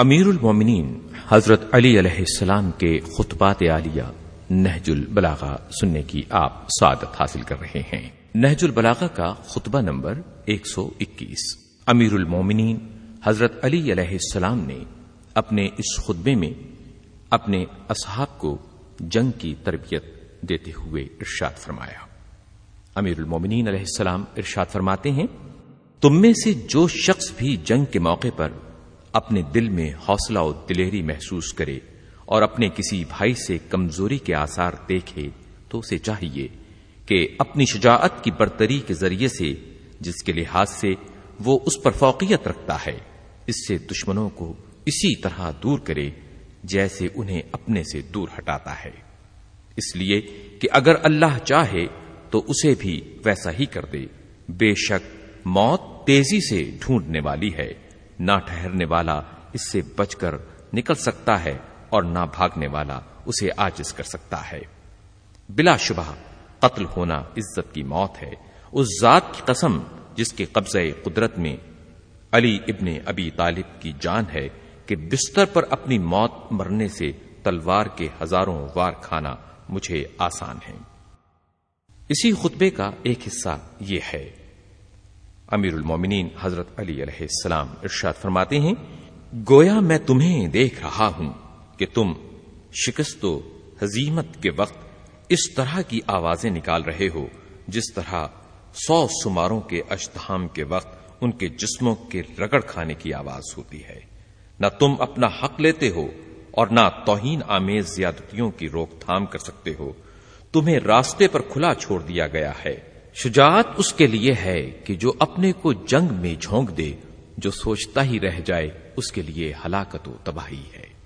امیر المومنین حضرت علی علیہ السلام کے خطبات عالیہ نہج البلاغہ سننے کی آپ سعادت حاصل کر رہے ہیں۔ نہج البلاغہ کا خطبہ نمبر ایک سو اکیس۔ امیر المومنین حضرت علی علیہ السلام نے اپنے اس خطبے میں اپنے اصحاب کو جنگ کی تربیت دیتے ہوئے ارشاد فرمایا۔ امیر المومنین علیہ السلام ارشاد فرماتے ہیں، تم میں سے جو شخص بھی جنگ کے موقع پر اپنے دل میں حوصلہ و دلیری محسوس کرے اور اپنے کسی بھائی سے کمزوری کے آثار دیکھے تو اسے چاہیے کہ اپنی شجاعت کی برتری کے ذریعے سے، جس کے لحاظ سے وہ اس پر فوقیت رکھتا ہے، اس سے دشمنوں کو اسی طرح دور کرے جیسے انہیں اپنے سے دور ہٹاتا ہے۔ اس لیے کہ اگر اللہ چاہے تو اسے بھی ویسا ہی کر دے۔ بے شک موت تیزی سے ڈھونڈنے والی ہے۔ نہ ٹھہرنے والا اس سے بچ کر نکل سکتا ہے اور نہ بھاگنے والا اسے آجز کر سکتا ہے۔ بلا شبہ قتل ہونا عزت کی موت ہے۔ اس ذات کی قسم جس کے قبضہ قدرت میں علی ابن ابی طالب کی جان ہے کہ بستر پر اپنی موت مرنے سے تلوار کے ہزاروں وار کھانا مجھے آسان ہے۔ اسی خطبے کا ایک حصہ یہ ہے۔ امیر المومنین حضرت علی علیہ السلام ارشاد فرماتے ہیں، گویا میں تمہیں دیکھ رہا ہوں کہ تم شکست و حزیمت کے وقت اس طرح کی آوازیں نکال رہے ہو، جس طرح سو سماروں کے اشتہام کے وقت ان کے جسموں کے رگڑ کھانے کی آواز ہوتی ہے۔ نہ تم اپنا حق لیتے ہو اور نہ توہین آمیز زیادتیوں کی روک تھام کر سکتے ہو۔ تمہیں راستے پر کھلا چھوڑ دیا گیا ہے۔ شجاعت اس کے لیے ہے کہ جو اپنے کو جنگ میں جھونک دے، جو سوچتا ہی رہ جائے، اس کے لیے ہلاکت و تباہی ہے۔